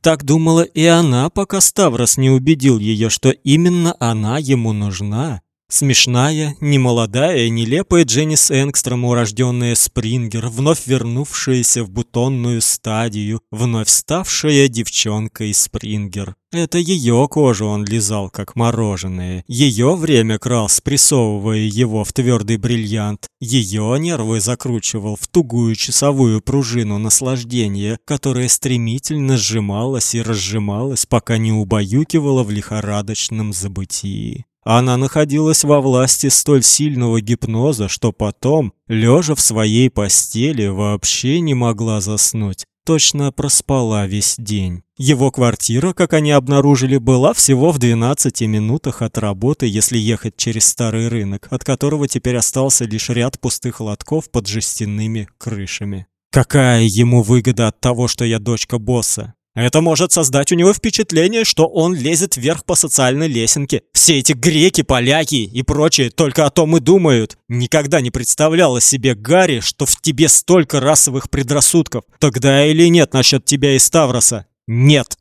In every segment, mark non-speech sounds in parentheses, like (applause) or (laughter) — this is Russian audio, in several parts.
Так думала и она, пока Ставрос не убедил ее, что именно она ему нужна. Смешная, немолодая, нелепая Дженнис Энгстром, урожденная Спрингер, вновь вернувшаяся в бутонную стадию, вновь ставшая девчонкой Спрингер. Это ее кожу он лизал как мороженое. Ее время крал, спрессовывая его в твердый бриллиант. Ее нервы закручивал в тугую часовую пружину наслаждения, которая стремительно сжималась и разжималась, пока не убаюкивала в лихорадочном забытии. Она находилась во власти столь сильного гипноза, что потом, лежа в своей постели, вообще не могла заснуть. Точно проспала весь день. Его квартира, как они обнаружили, была всего в 12 минутах от работы, если ехать через старый рынок, от которого теперь остался лишь ряд пустых лотков под жестяными крышами. Какая ему выгода от того, что я дочка босса? Это может создать у него впечатление, что он лезет вверх по социальной лесенке. Все эти греки, поляки и прочие только о том и думают. Никогда не представляла себе Гарри, что в тебе столько расовых предрассудков. Тогда или нет насчет тебя и Ставроса? Нет.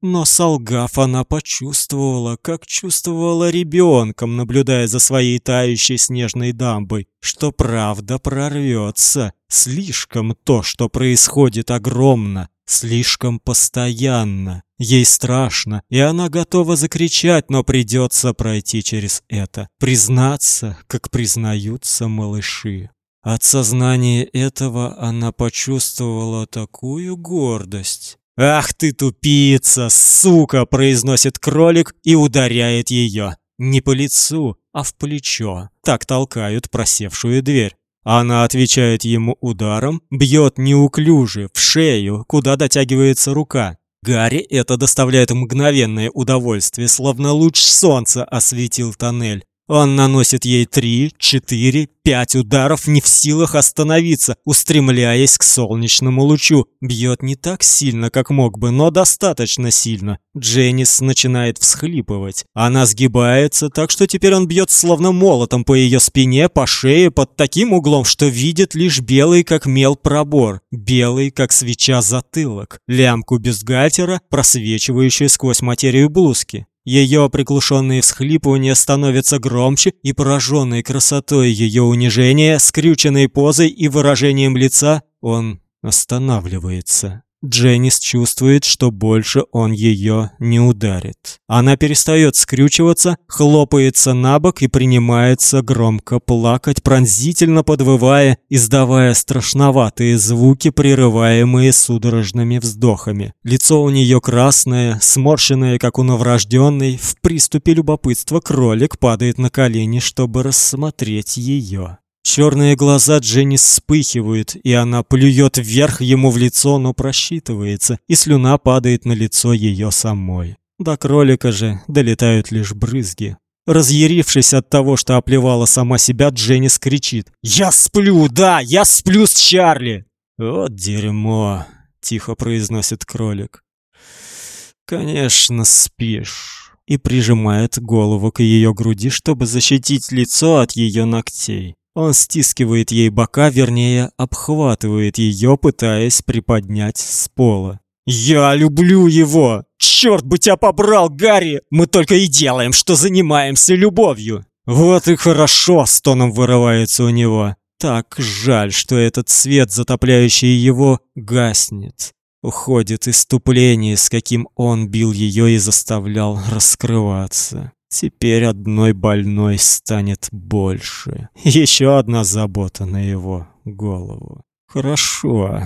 Но солгав, она почувствовала, как чувствовала ребенком, наблюдая за своей тающей снежной дамбой, что правда прорвется. Слишком то, что происходит, огромно, слишком постоянно. Ей страшно, и она готова закричать, но придется пройти через это, признаться, как признаются малыши. От сознания этого она почувствовала такую гордость. «Ах ты тупица, сука!» – произносит кролик и ударяет ее. Не по лицу, а в плечо. Так толкают просевшую дверь. Она отвечает ему ударом, бьет неуклюже в шею, куда дотягивается рука. Гарри это доставляет мгновенное удовольствие, словно луч солнца осветил тоннель. Он наносит ей три, четыре, пять ударов, не в силах остановиться, устремляясь к солнечному лучу. Бьет не так сильно, как мог бы, но достаточно сильно. Дженнис начинает всхлипывать. Она сгибается, так что теперь он бьет словно молотом по ее спине, по шее, под таким углом, что видит лишь белый, как мел, пробор. Белый, как свеча, затылок. Лямку бюстгальтера, просвечивающую сквозь материю блузки. Ее приглушенные всхлипывания становятся громче, и пораженный красотой ее унижения, скрюченной позой и выражением лица, он останавливается. Дженнис чувствует, что больше он ее не ударит. Она перестает скрючиваться, хлопается на бок и принимается громко плакать, пронзительно подвывая, издавая страшноватые звуки, прерываемые судорожными вздохами. Лицо у нее красное, сморщенное, как у новорожденной. В приступе любопытства кролик падает на колени, чтобы рассмотреть ее. Черные глаза Дженни вспыхивают, и она плюет вверх ему в лицо, но просчитывается, и слюна падает на лицо ее самой. До кролика же долетают лишь брызги. Разъярившись от того, что оплевала сама себя, Дженни кричит: "Я сплю, да, я сплю с Чарли!" "Вот дерьмо", тихо произносит кролик. "Конечно, спишь" и прижимает голову к ее груди, чтобы защитить лицо от ее ногтей. Он стискивает ей бока, вернее, обхватывает ее, пытаясь приподнять с пола. «Я люблю его! Черт бы тебя побрал, Гарри! Мы только и делаем, что занимаемся любовью!» «Вот и хорошо!» — стоном вырывается у него. Так жаль, что этот свет, затопляющий его, гаснет. Уходит иступление, с каким он бил ее и заставлял раскрываться. Теперь одной больной станет больше. Еще одна забота на его голову. Хорошо.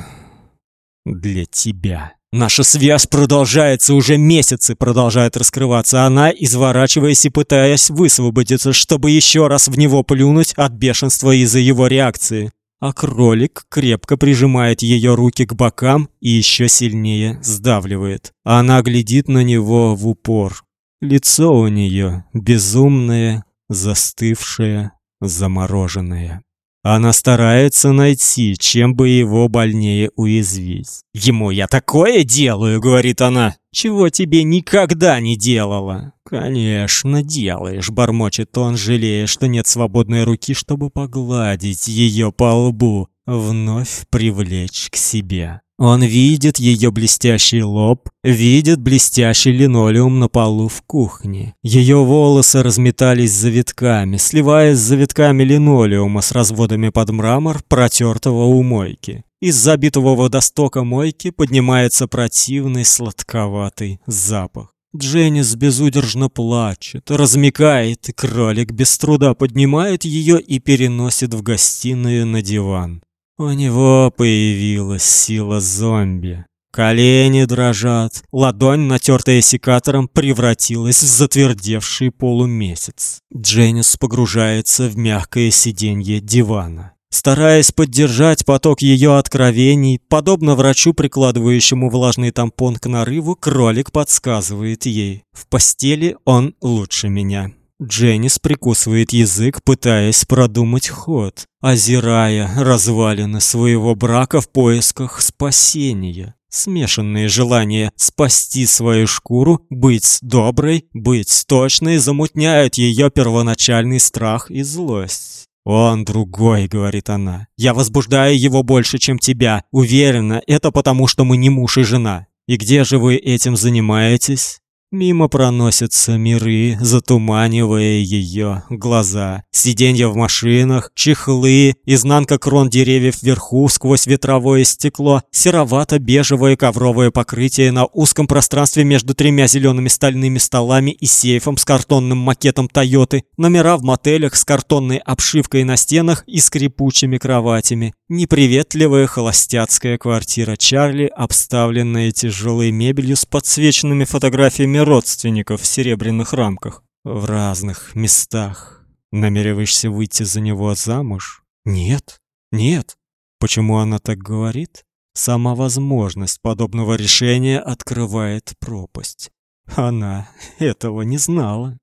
Для тебя. Наша связь продолжается уже месяцы, продолжает раскрываться она, изворачиваясь и пытаясь высвободиться, чтобы еще раз в него плюнуть от бешенства из-за его реакции. А кролик крепко прижимает ее руки к бокам и еще сильнее сдавливает. Она глядит на него в упор. Лицо у нее безумное, застывшее, замороженное. Она старается найти, чем бы его больнее уязвить. Ему я такое делаю, говорит она, чего тебе никогда не делала. Конечно, делаешь, бормочет он, жалея, что нет свободной руки, чтобы погладить ее по лбу, вновь привлечь к себе. Он видит ее блестящий лоб, видит блестящий линолеум на полу в кухне. Ее волосы разметались завитками, сливаясь с завитками линолеума с разводами под мрамор, протертого у мойки. Из забитого водостока мойки поднимается противный сладковатый запах. Дженнис безудержно плачет, размекает, и кролик без труда поднимает ее и переносит в гостиную на диван. У него появилась сила зомби. Колени дрожат, ладонь, натертая секатором, превратилась в затвердевший полумесяц. Дженнис погружается в мягкое сиденье дивана. Стараясь поддержать поток ее откровений, подобно врачу, прикладывающему влажный тампон к нарыву, кролик подсказывает ей: "В постели он лучше меня". Дженнис прикусывает язык, пытаясь продумать ход, озирая развалины своего брака в поисках спасения. Смешанные желания спасти свою шкуру, быть доброй, быть точной замутняют ее первоначальный страх и злость. Он другой, говорит она. Я возбуждаю его больше, чем тебя. Уверена, это потому, что мы не муж и жена. И где же вы этим занимаетесь? Мимо проносятся миры, затуманивая ее глаза. Сиденья в машинах, чехлы, изнанка крон деревьев вверху сквозь ветровое стекло, серовато-бежевое ковровое покрытие на узком пространстве между тремя зелеными стальными столами и сейфом с картонным макетом Тойоты, номера в мотелях с картонной обшивкой на стенах и скрипучими кроватями, неприветливая холостяцкая квартира Чарли, обставленная тяжелой мебелью с подсвеченными фотографиями родственников в серебряных рамках в разных местах. Намереваешься выйти за него замуж? Нет. Нет. Почему она так говорит? Сама возможность подобного решения открывает пропасть. Она этого не знала.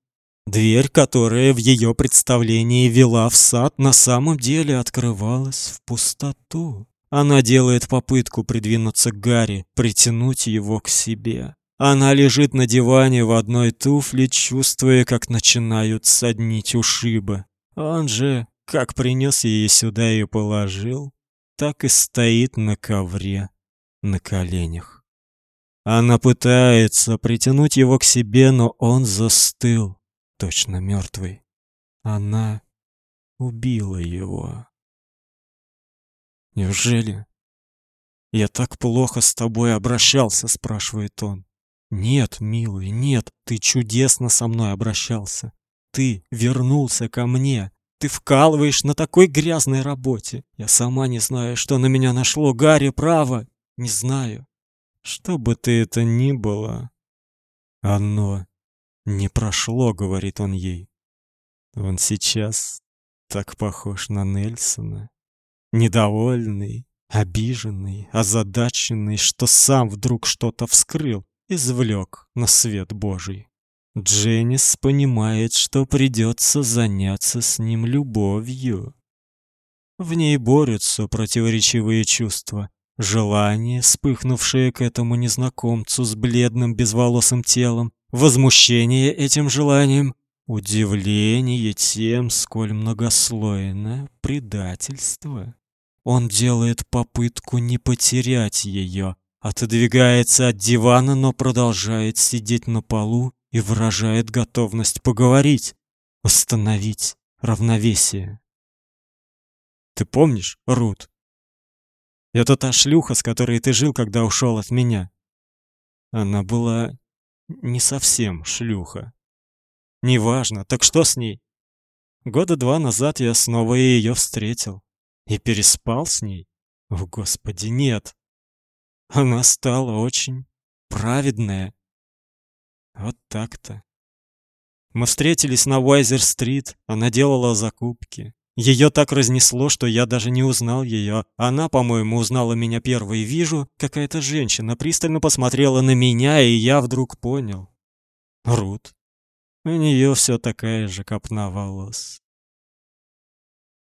Дверь, которая в ее представлении вела в сад, на самом деле открывалась в пустоту. Она делает попытку придвинуться к Гарри, притянуть его к себе. Она лежит на диване в одной туфле, чувствуя, как начинают соднить ушибы. Он же, как принес ее сюда и положил, так и стоит на ковре на коленях. Она пытается притянуть его к себе, но он застыл, точно мертвый. Она убила его. Неужели я так плохо с тобой обращался, спрашивает он. Нет, милый, нет, ты чудесно со мной обращался. Ты вернулся ко мне. Ты вкалываешь на такой грязной работе. Я сама не знаю, что на меня нашло, Гарри, право, не знаю. Что бы ты это ни было, оно не прошло, говорит он ей. Он сейчас так похож на Нельсона, недовольный, обиженный, озадаченный, что сам вдруг что-то вскрыл извлек на свет Божий. Дженнис понимает, что придется заняться с ним любовью. В ней борются противоречивые чувства. Желание, вспыхнувшее к этому незнакомцу с бледным безволосым телом, возмущение этим желанием, удивление тем, сколь многослойно предательство. Он делает попытку не потерять ее, отодвигается от дивана, но продолжает сидеть на полу и выражает готовность поговорить, восстановить равновесие. Ты помнишь, Рут? Это та шлюха, с которой ты жил, когда ушел от меня. Она была не совсем шлюха. Неважно, так что с ней? Года два назад я снова ее встретил и переспал с ней. О, господи, нет. Она стала очень праведная. Вот так-то. Мы встретились на Уайзер-стрит, она делала закупки. Ее так разнесло, что я даже не узнал ее. Она, по-моему, узнала меня первой. Вижу, какая-то женщина пристально посмотрела на меня, и я вдруг понял. Рут. У нее все такая же копна волос.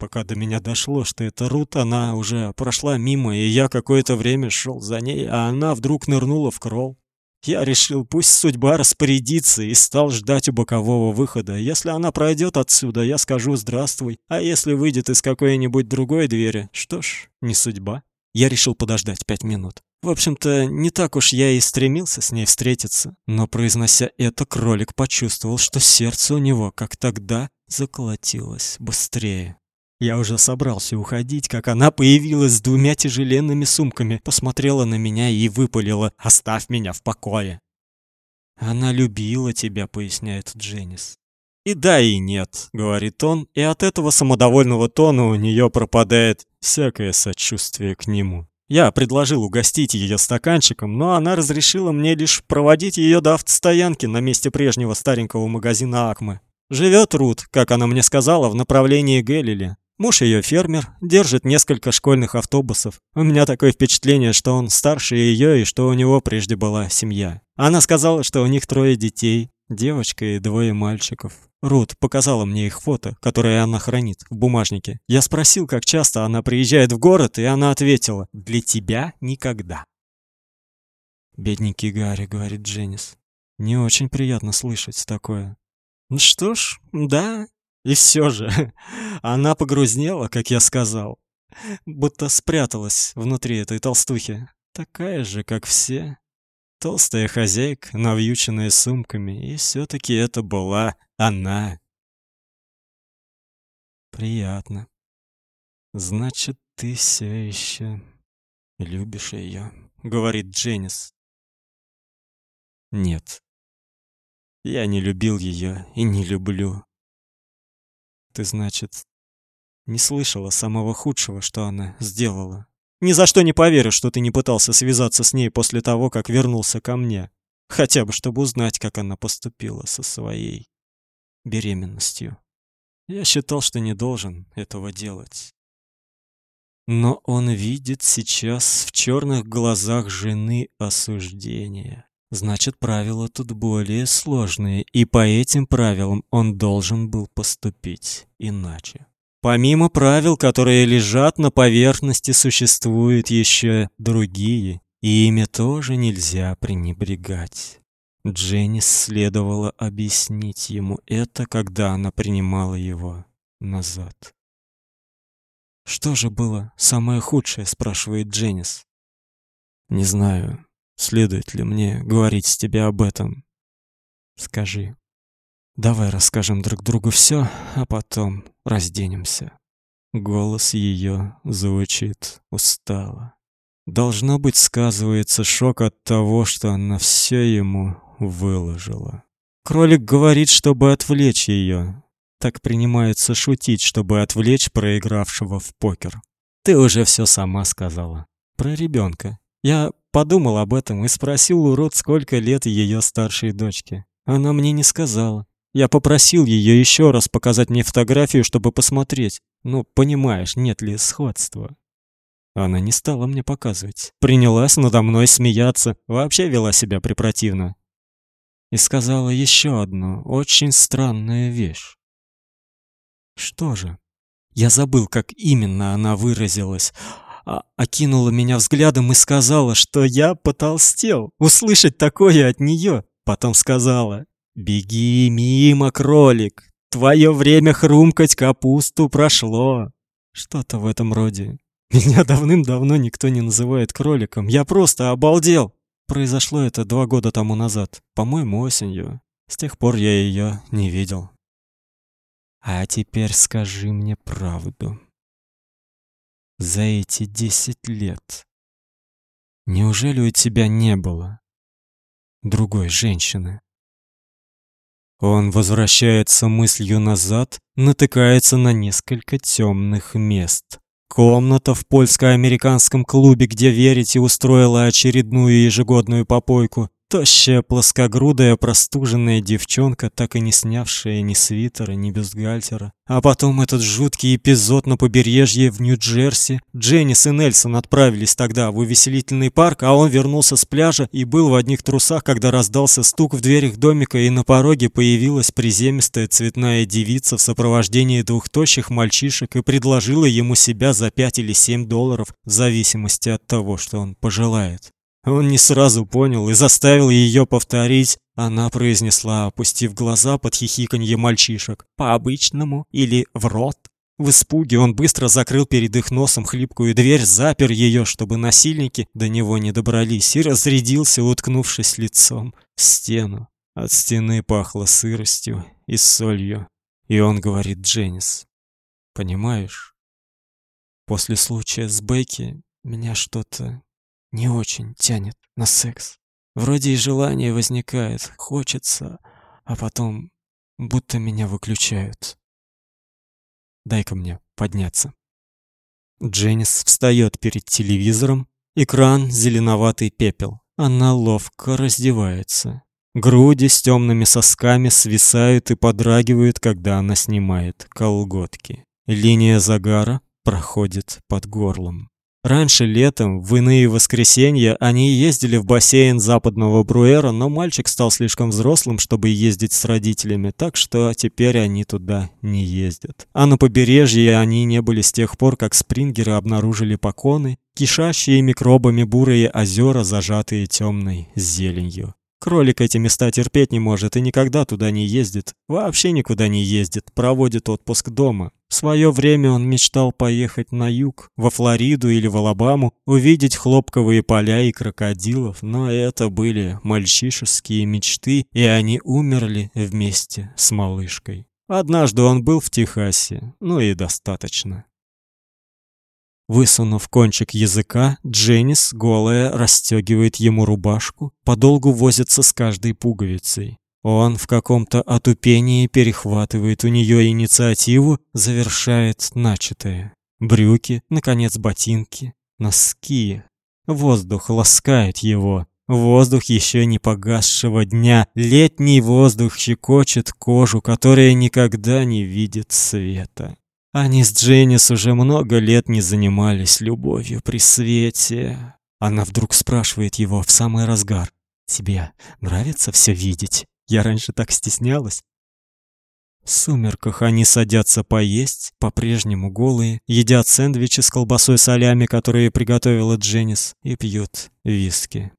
Пока до меня дошло, что это Рут, она уже прошла мимо, и я какое-то время шел за ней, а она вдруг нырнула в крол. Я решил, пусть судьба распорядится, и стал ждать у бокового выхода. Если она пройдет отсюда, я скажу «здравствуй», а если выйдет из какой-нибудь другой двери, что ж, не судьба. Я решил подождать пять минут. В общем-то, не так уж я и стремился с ней встретиться, но произнося это, кролик почувствовал, что сердце у него, как тогда, заколотилось быстрее. Я уже собрался уходить, как она появилась с двумя тяжеленными сумками, посмотрела на меня и выпалила: "Оставь меня в покое". Она любила тебя, поясняет Дженнис. И да, и нет, говорит он, и от этого самодовольного тона у нее пропадает всякое сочувствие к нему. Я предложил угостить ее стаканчиком, но она разрешила мне лишь проводить ее до автостоянки на месте прежнего старенького магазина Акмы. Живет Рут, как она мне сказала, в направлении Гэллили. Муж ее фермер, держит несколько школьных автобусов. У меня такое впечатление, что он старше ее и что у него прежде была семья. Она сказала, что у них трое детей, девочка и двое мальчиков. Рут показала мне их фото, которое она хранит в бумажнике. Я спросил, как часто она приезжает в город, и она ответила: "Для тебя никогда". Бедненький Гарри, говорит Дженнис. Не очень приятно слышать такое. Ну что ж, да, и все же (laughs) она погрузнела, как я сказал, будто спряталась внутри этой толстухи, такая же, как все. Толстая хозяйка, навьюченная сумками, и все таки это была она. Приятно. Значит, ты все еще любишь ее, говорит Дженнис. Нет. Я не любил ее и не люблю. Ты, значит, не слышала самого худшего, что она сделала. Ни за что не поверю, что ты не пытался связаться с ней после того, как вернулся ко мне, хотя бы чтобы узнать, как она поступила со своей беременностью. Я считал, что не должен этого делать. Но он видит сейчас в черных глазах жены осуждение. Значит, правила тут более сложные, и по этим правилам он должен был поступить иначе. Помимо правил, которые лежат на поверхности, существуют еще другие, и ими тоже нельзя пренебрегать. Дженнис следовало объяснить ему это, когда она принимала его назад. Что же было самое худшее, спрашивает Дженнис. Не знаю, Следует ли мне говорить с тебе об этом? Скажи. Давай расскажем друг другу все, а потом разденемся. Голос ее звучит устало. Должно быть, сказывается шок от того, что она все ему выложила. Кролик говорит, чтобы отвлечь ее. Так принимается шутить, чтобы отвлечь проигравшего в покер. Ты уже все сама сказала. Про ребенка. Я подумал об этом и спросил у Рот, сколько лет ее старшей дочке. Она мне не сказала. Я попросил ее еще раз показать мне фотографию, чтобы посмотреть. Ну, понимаешь, нет ли сходства. Она не стала мне показывать. Принялась надо мной смеяться, вообще вела себя препротивно. И сказала еще одну очень странную вещь. Что же? Я забыл, как именно она выразилась окинула меня взглядом и сказала, что я потолстел. Услышать такое от нее. Потом сказала: "Беги мимо, кролик. Твое время хрумкать капусту прошло". Что-то в этом роде. Меня давным-давно никто не называет кроликом. Я просто обалдел. Произошло это два года тому назад, по-моему, осенью. С тех пор я ее не видел. А теперь скажи мне правду за эти десять лет? Неужели у тебя не было другой женщины? Он возвращается мыслью назад, натыкается на несколько темных мест. Комната в польско-американском клубе, где верите, устроила очередную ежегодную попойку. Тощая, плоскогрудая, простуженная девчонка, так и не снявшая ни свитера, ни бюстгальтера. А потом этот жуткий эпизод на побережье в Нью-Джерси. Дженнис и Нельсон отправились тогда в увеселительный парк, а он вернулся с пляжа и был в одних трусах, когда раздался стук в дверях домика, и на пороге появилась приземистая цветная девица в сопровождении двух тощих мальчишек и предложила ему себя за пять или семь долларов, в зависимости от того, что он пожелает. Он не сразу понял и заставил ее повторить. Она произнесла, опустив глаза под хихиканье мальчишек: "По-обычному или в рот?" В испуге он быстро закрыл перед их носом хлипкую дверь, запер ее, чтобы насильники до него не добрались, и разрядился, уткнувшись лицом в стену. От стены пахло сыростью и солью. И он говорит Дженнис: "Понимаешь, после случая с Бекки меня что-то не очень тянет на секс. Вроде и желание возникает, хочется, а потом будто меня выключают. Дай-ка мне подняться. Дженнис встает перед телевизором. Экран зеленоватый пепел. Она ловко раздевается. Груди с темными сосками свисают и подрагивают, когда она снимает колготки. Линия загара проходит под горлом. Раньше летом, в иные воскресенья, они ездили в бассейн западного Бруэра, но мальчик стал слишком взрослым, чтобы ездить с родителями, так что теперь они туда не ездят. А на побережье они не были с тех пор, как спрингеры обнаружили поконы, кишащие микробами бурые озера, зажатые темной зеленью. Кролик эти места терпеть не может и никогда туда не ездит. Вообще никуда не ездит, проводит отпуск дома. В свое время он мечтал поехать на юг, во Флориду или в Алабаму, увидеть хлопковые поля и крокодилов, но это были мальчишеские мечты, и они умерли вместе с малышкой. Однажды он был в Техасе, ну и достаточно. Высунув кончик языка, Дженнис, голая, расстегивает ему рубашку, подолгу возится с каждой пуговицей. Он в каком-то отупении перехватывает у нее инициативу, завершает начатое. Брюки, наконец ботинки, носки. Воздух ласкает его. Воздух еще не погасшего дня. Летний воздух щекочет кожу, которая никогда не видит света. Они с Дженнис уже много лет не занимались любовью при свете. Она вдруг спрашивает его в самый разгар: "Тебе нравится все видеть? Я раньше так стеснялась". В сумерках они садятся поесть, по-прежнему голые, едят сэндвичи с колбасой солями, которые приготовила Дженнис, и пьют виски.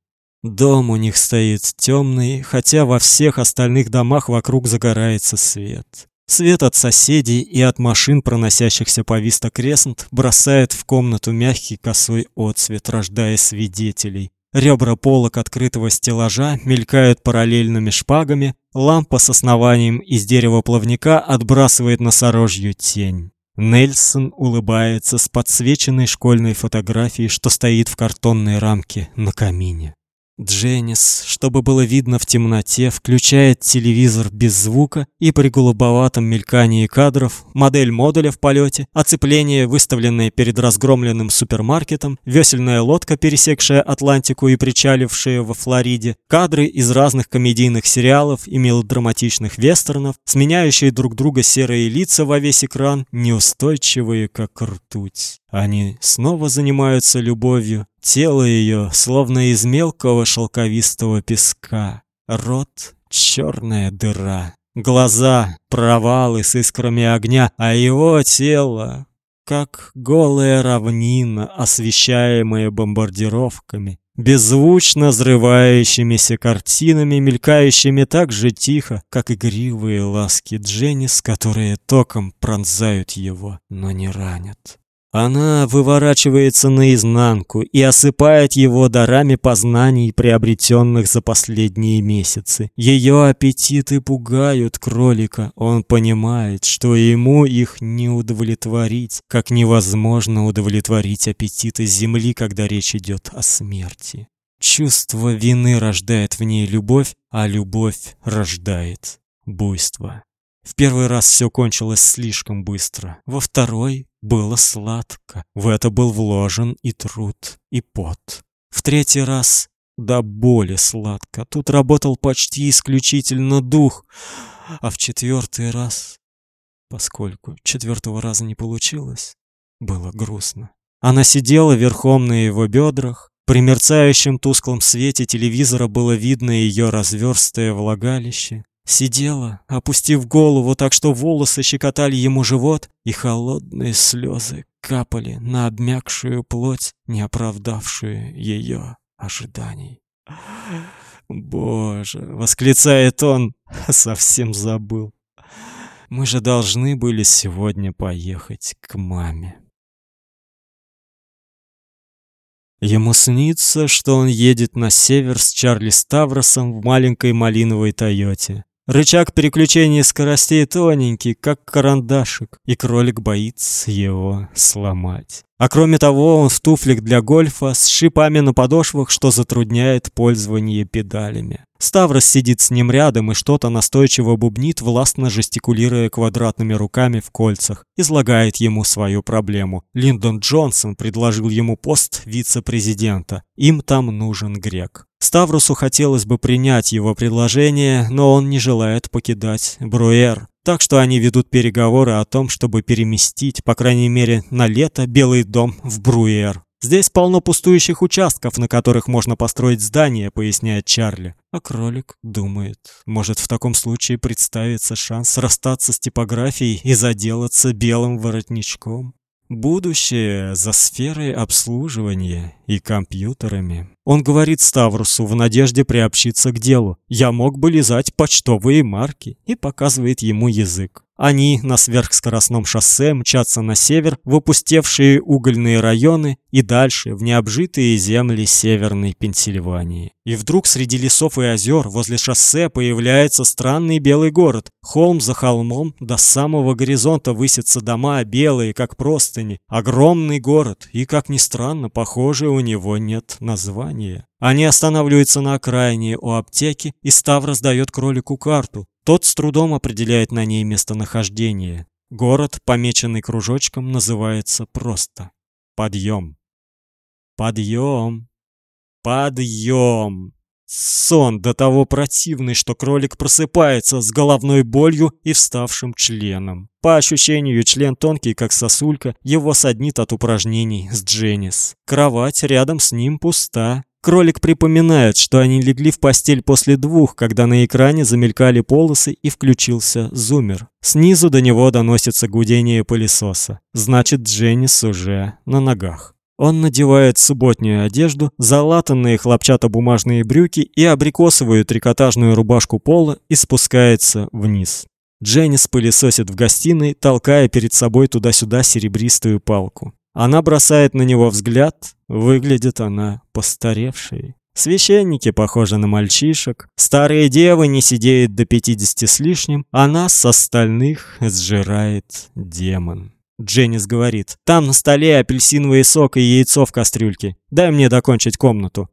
Дом у них стоит темный, хотя во всех остальных домах вокруг загорается свет. Свет от соседей и от машин, проносящихся по Виста Кресент, бросает в комнату мягкий косой отсвет, рождая свидетелей. Ребра полок открытого стеллажа мелькают параллельными шпагами, лампа с основанием из дерева плавника отбрасывает на сорожью тень. Нельсон улыбается с подсвеченной школьной фотографией, что стоит в картонной рамке на камине. Дженнис, чтобы было видно в темноте, включает телевизор без звука и при голубоватом мелькании кадров, модель модуля в полете, оцепление, выставленное перед разгромленным супермаркетом, весельная лодка, пересекшая Атлантику и причалившая во Флориде, кадры из разных комедийных сериалов и мелодраматичных вестернов, сменяющие друг друга серые лица во весь экран, неустойчивые, как ртуть. Они снова занимаются любовью. Тело ее словно из мелкого шелковистого песка. Рот черная дыра. Глаза провалы с искрами огня, а его тело как голая равнина, освещаемая бомбардировками, беззвучно взрывающимися картинами, мелькающими так же тихо, как игривые ласки Дженнис, которые током пронзают его, но не ранят. Она выворачивается наизнанку и осыпает его дарами познаний, приобретенных за последние месяцы. Ее аппетиты пугают кролика. Он понимает, что ему их не удовлетворить, как невозможно удовлетворить аппетиты земли, когда речь идет о смерти. Чувство вины рождает в ней любовь, а любовь рождает буйство. В первый раз все кончилось слишком быстро. Во второй было сладко. В это был вложен и труд, и пот. В третий раз до боли сладко. Тут работал почти исключительно дух. А в четвертый раз, поскольку четвертого раза не получилось, было грустно. Она сидела верхом на его бедрах. При мерцающем тусклом свете телевизора было видно ее разверстое влагалище, Сидела, опустив голову так, что волосы щекотали ему живот, и холодные слезы капали на обмякшую плоть, не оправдавшую ее ожиданий. «Боже!» — восклицает он, (laughs) совсем забыл. Мы же должны были сегодня поехать к маме. Ему снится, что он едет на север с Чарли Ставросом в маленькой малиновой Тойоте. Рычаг переключения скоростей тоненький, как карандашик, и кролик боится его сломать. А кроме того, он в туфлях для гольфа с шипами на подошвах, что затрудняет пользование педалями. Ставрос сидит с ним рядом и что-то настойчиво бубнит, властно жестикулируя квадратными руками в кольцах. Излагает ему свою проблему. Линдон Джонсон предложил ему пост вице-президента. Им там нужен грек. Ставросу хотелось бы принять его предложение, но он не желает покидать Бруэр. Так что они ведут переговоры о том, чтобы переместить, по крайней мере, на лето Белый дом в Бруэр. Здесь полно пустующих участков, на которых можно построить здание, поясняет Чарли. А кролик думает, может в таком случае представится шанс расстаться с типографией и заделаться белым воротничком. Будущее за сферой обслуживания и компьютерами. Он говорит Ставрусу в надежде приобщиться к делу. Я мог бы лизать почтовые марки и показывает ему язык. Они на сверхскоростном шоссе мчатся на север в опустевшие угольные районы и дальше в необжитые земли северной Пенсильвании. И вдруг среди лесов и озер возле шоссе появляется странный белый город. Холм за холмом до самого горизонта высятся дома белые, как простыни. Огромный город, и как ни странно, похоже, у него нет названия. Они останавливаются на окраине у аптеки, и Став раздает кролику карту. Тот с трудом определяет на ней местонахождение. Город, помеченный кружочком, называется просто Подъем. Подъем. Подъем. Сон до того противный, что кролик просыпается с головной болью и вставшим членом. По ощущению, член тонкий, как сосулька, его саднит от упражнений с Дженнис. Кровать рядом с ним пуста. Кролик припоминает, что они легли в постель после двух, когда на экране замелькали полосы и включился зумер. Снизу до него доносится гудение пылесоса. Значит, Дженнис уже на ногах. Он надевает субботнюю одежду, залатанные хлопчатобумажные брюки и абрикосовую трикотажную рубашку пола и спускается вниз. Дженнис пылесосит в гостиной, толкая перед собой туда-сюда серебристую палку. Она бросает на него взгляд, выглядит она постаревшей. Священники похожи на мальчишек, старые девы не сидеют до пятидесяти с лишним, а нас с остальных сжирает демон. Дженнис говорит: "Там на столе апельсиновый сок и яйцо в кастрюльке. Дай мне докончить комнату".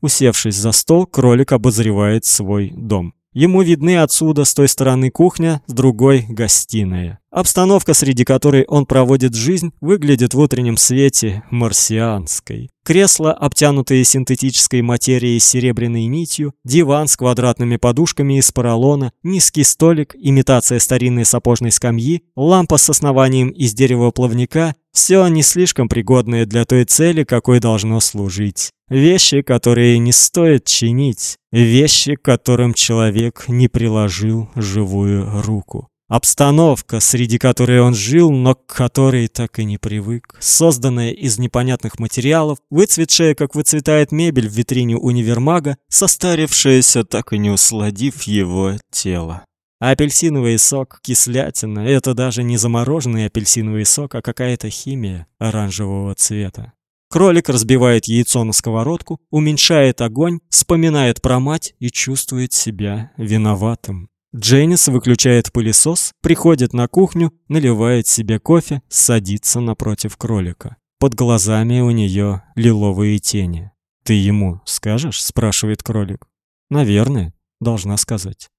Усевшись за стол, кролик обозревает свой дом. Ему видны отсюда с той стороны кухня, с другой гостиная. Обстановка, среди которой он проводит жизнь, выглядит в утреннем свете марсианской. Кресло, обтянутое синтетической материей с серебряной нитью, диван с квадратными подушками из поролона, низкий столик, имитация старинной сапожной скамьи, лампа с основанием из дерева плавника все не слишком пригодное для той цели, какой должно служить. Вещи, которые не стоит чинить, вещи, к которым человек не приложил живую руку. Обстановка, среди которой он жил, но к которой так и не привык, созданная из непонятных материалов, выцветшая, как выцветает мебель в витрине универмага, состарившаяся, так и не усладив его тело. апельсиновый сок, кислятина это даже не замороженный апельсиновый сок, а какая-то химия оранжевого цвета. Кролик разбивает яйцо на сковородку, уменьшает огонь, вспоминает про мать и чувствует себя виноватым. Дженнис выключает пылесос, приходит на кухню, наливает себе кофе, садится напротив кролика. Под глазами у нее лиловые тени. Ты ему скажешь? спрашивает кролик. Наверное, должна сказать.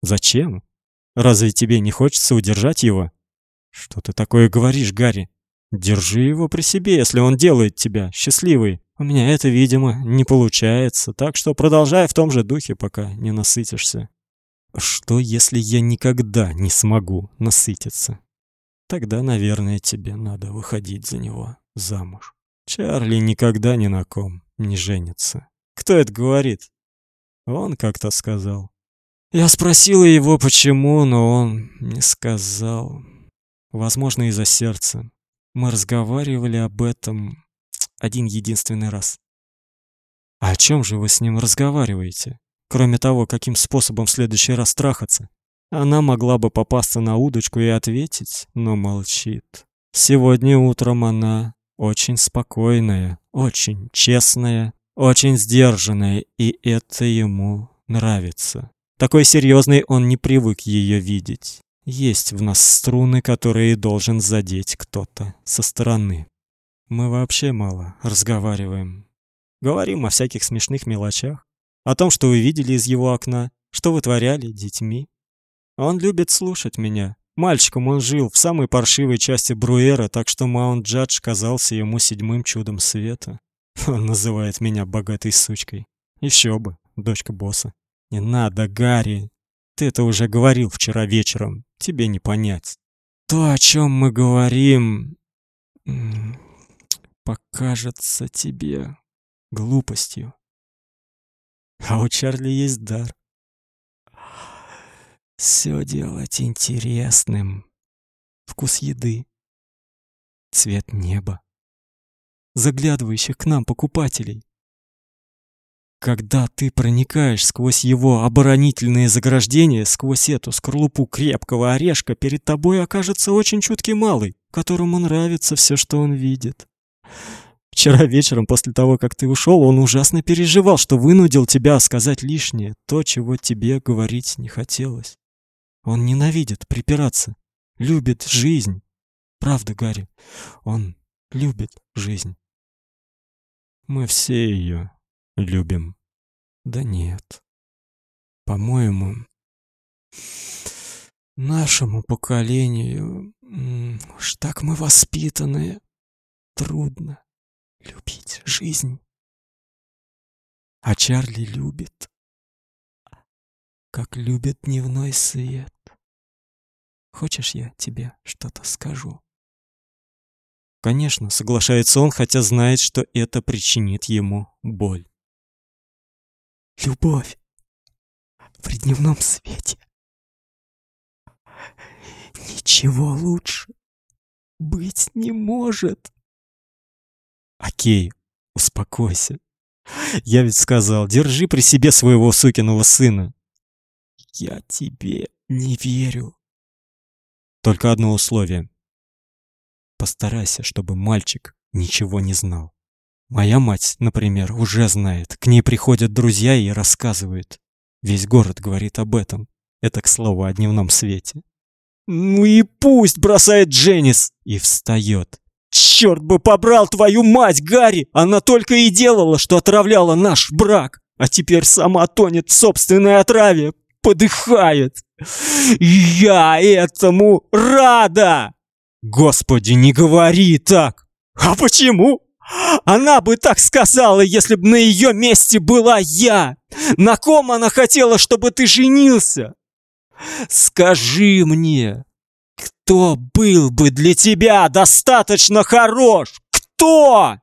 Зачем? Разве тебе не хочется удержать его? Что ты такое говоришь, Гарри? Держи его при себе, если он делает тебя счастливой. У меня это, видимо, не получается, так что продолжай в том же духе, пока не насытишься. Что, если я никогда не смогу насытиться? Тогда, наверное, тебе надо выходить за него замуж. Чарли никогда ни на ком не женится. Кто это говорит? Он как-то сказал. Я спросила его, почему, но он не сказал. Возможно, из-за сердца. Мы разговаривали об этом один единственный раз. А о чем же вы с ним разговариваете? Кроме того, каким способом в следующий раз трахаться? Она могла бы попасться на удочку и ответить, но молчит. Сегодня утром она очень спокойная, очень честная, очень сдержанная, и это ему нравится. Такой серьезный он не привык ее видеть. Есть в нас струны, которые должен задеть кто-то со стороны. Мы вообще мало разговариваем. Говорим о всяких смешных мелочах, о том, что вы видели из его окна, что вытворяли детьми. Он любит слушать меня. Мальчиком он жил в самой паршивой части Бруэра, так что Маунт-Джадж казался ему седьмым чудом света. (laughs) Он называет меня богатой сучкой. Еще бы, дочка босса. Не надо, Гарри. Ты это уже говорил вчера вечером. Тебе не понять. То, о чем мы говорим, покажется тебе глупостью. А у Чарли есть дар. Все делать интересным. Вкус еды, цвет неба, заглядывающих к нам покупателей. Когда ты проникаешь сквозь его оборонительные заграждения, сквозь эту скорлупу крепкого орешка, перед тобой окажется очень чуткий малый, которому нравится все, что он видит. Вчера вечером, после того, как ты ушел, он ужасно переживал, что вынудил тебя сказать лишнее, то, чего тебе говорить не хотелось. Он ненавидит припираться, любит жизнь. Правда, Гарри, он любит жизнь. Мы все ее любим. Да нет. По-моему, нашему поколению, уж так мы воспитанные, трудно любить жизнь. А Чарли любит, как любит дневной свет. Хочешь, я тебе что-то скажу? Конечно, соглашается он, хотя знает, что это причинит ему боль. Любовь при дневном свете. Ничего лучше быть не может. Окей, успокойся. Я ведь сказал, держи при себе своего сукиного сына. Я тебе не верю. Только одно условие. Постарайся, чтобы мальчик ничего не знал. Моя мать, например, уже знает. К ней приходят друзья и рассказывают. Весь город говорит об этом. Это, к слову, о дневном свете. «Ну и пусть!» — бросает Дженнис и встает. «Черт бы побрал твою мать, Гарри! Она только и делала, что отравляла наш брак, а теперь сама тонет в собственной отраве, подыхает! Я этому рада!» «Господи, не говори так!» «А почему?» Она бы так сказала, если бы на ее месте была я. На ком она хотела, чтобы ты женился? Скажи мне, кто был бы для тебя достаточно хорош? Кто?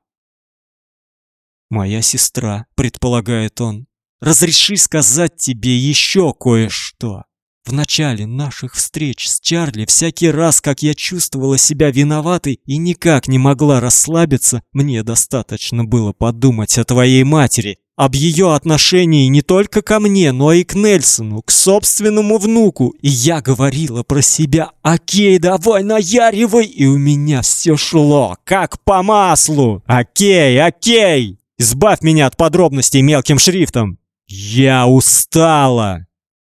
Моя сестра, предполагает он. Разреши сказать тебе еще кое-что. В начале наших встреч с Чарли всякий раз, как я чувствовала себя виноватой и никак не могла расслабиться, мне достаточно было подумать о твоей матери, об ее отношении не только ко мне, но и к Нельсону, к собственному внуку. И я говорила про себя, окей, давай наяривай, и у меня все шло, как по маслу. Окей, окей, избавь меня от подробностей мелким шрифтом. Я устала.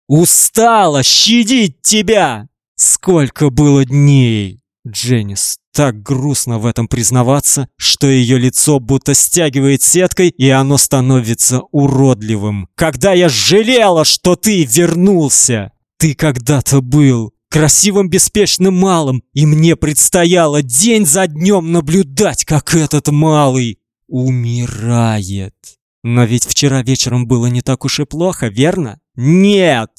Устала щадить тебя! Сколько было дней!» Дженнис так грустно в этом признаваться, что ее лицо будто стягивает сеткой, и оно становится уродливым. «Когда я жалела, что ты вернулся! Ты когда-то был красивым беспечным малым, и мне предстояло день за днем наблюдать, как этот малый умирает. Но ведь вчера вечером было не так уж и плохо, верно? Нет!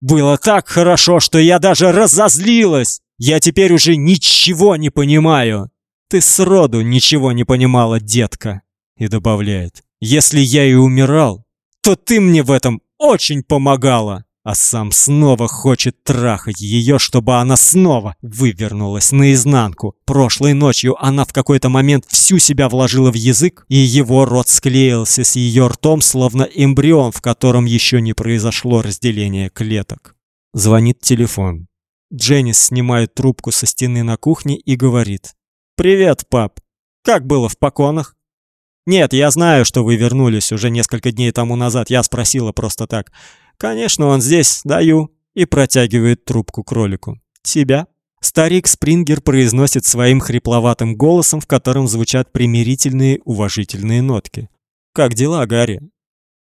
Было так хорошо, что я даже разозлилась. Я теперь уже ничего не понимаю. Ты сроду ничего не понимала, детка. И добавляет: "Если я и умирал, то ты мне в этом очень помогала" а сам снова хочет трахать ее, чтобы она снова вывернулась наизнанку. Прошлой ночью она в какой-то момент всю себя вложила в язык, и его рот склеился с ее ртом, словно эмбрион, в котором еще не произошло разделение клеток. Звонит телефон. Дженнис снимает трубку со стены на кухне и говорит. «Привет, пап. Как было в поконах?» «Нет, я знаю, что вы вернулись уже несколько дней тому назад. Я спросила просто так. Конечно, он здесь. Даю». И протягивает трубку кролику. «Тебя?» Старик Спрингер произносит своим хрипловатым голосом, в котором звучат примирительные, уважительные нотки. «Как дела, Гарри?»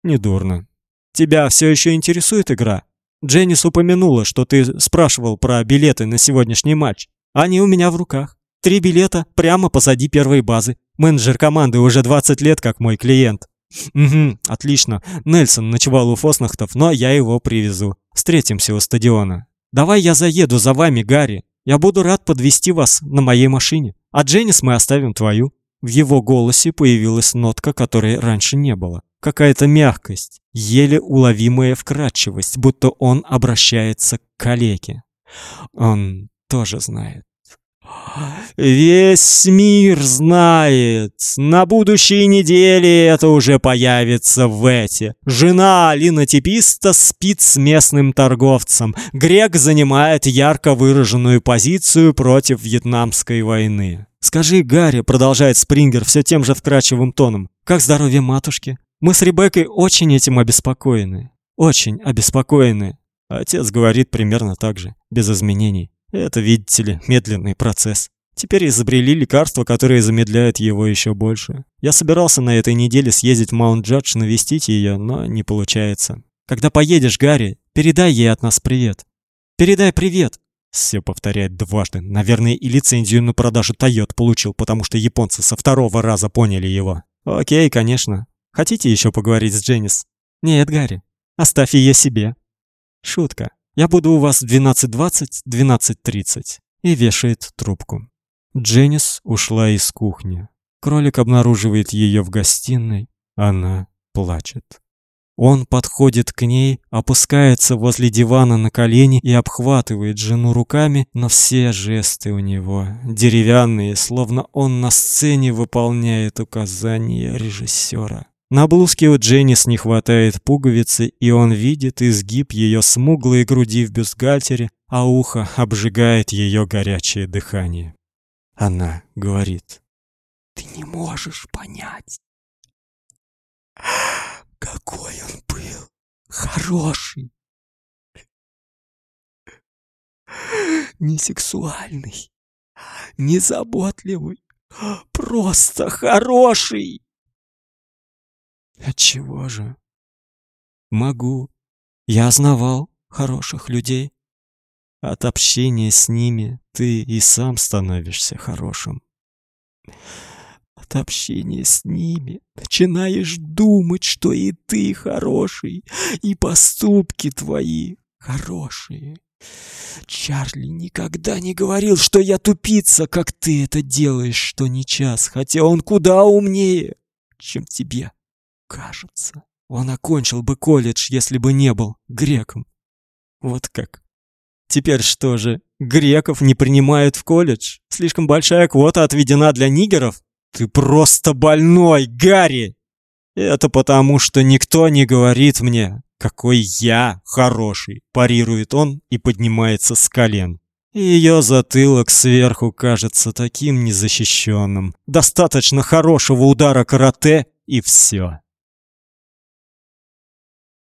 «Недурно. Тебя все еще интересует игра?» Дженнис упомянула, что ты спрашивал про билеты на сегодняшний матч. Они у меня в руках. Три билета прямо позади первой базы. Менеджер команды уже 20 лет как мой клиент. Угу, отлично. Нельсон ночевал у Фоснахтов, но я его привезу. Встретимся у стадиона. Давай я заеду за вами, Гарри. Я буду рад подвести вас на моей машине. А Дженнис мы оставим твою. В его голосе появилась нотка, которой раньше не было. Какая-то мягкость, еле уловимая вкрадчивость, будто он обращается к калеке. Он тоже знает. Весь мир знает. На будущей неделе это уже появится в эти. Жена линотиписта спит с местным торговцем. Грек занимает ярко выраженную позицию против вьетнамской войны. Скажи, Гарри, продолжает Спрингер все тем же вкрадчивым тоном. Как здоровье матушки? Мы с Ребеккой очень этим обеспокоены. Очень обеспокоены. Отец говорит примерно так же, без изменений. Это, видите ли, медленный процесс. Теперь изобрели лекарство, которое замедляет его еще больше. Я собирался на этой неделе съездить в Маунт-Джадж навестить ее, но не получается. Когда поедешь, Гарри, передай ей от нас привет. Передай привет. Все повторяет дважды. Наверное, и лицензию на продажу Тойот получил, потому что японцы со второго раза поняли его. О'кей, конечно. Хотите еще поговорить с Дженнис? Нет, Гарри, оставь ее себе. Шутка. Я буду у вас в 12:20, 12:30. И вешает трубку. Дженнис ушла из кухни. Кролик обнаруживает ее в гостиной. Она плачет. Он подходит к ней, опускается возле дивана на колени и обхватывает жену руками, но все жесты у него деревянные, словно он на сцене выполняет указания режиссера. На блузке у Дженнис не хватает пуговицы, и он видит изгиб ее смуглой груди в бюстгальтере, а ухо обжигает ее горячее дыхание. Она говорит: "Ты не можешь понять, какой он был хороший, не сексуальный, не заботливый, просто хороший". Отчего же? Могу. Я знавал хороших людей. От общения с ними ты и сам становишься хорошим. От общения с ними начинаешь думать, что и ты хороший, и поступки твои хорошие. Чарли никогда не говорил, что я тупица, как ты это делаешь, что не час, хотя он куда умнее, чем тебе кажется. Он окончил бы колледж, если бы не был греком. Вот как. Теперь что же, греков не принимают в колледж? Слишком большая квота отведена для нигеров? Ты просто больной, Гарри! Это потому, что никто не говорит мне, какой я хороший, парирует он и поднимается с колен. Ее затылок сверху кажется таким незащищенным. Достаточно хорошего удара карате и все.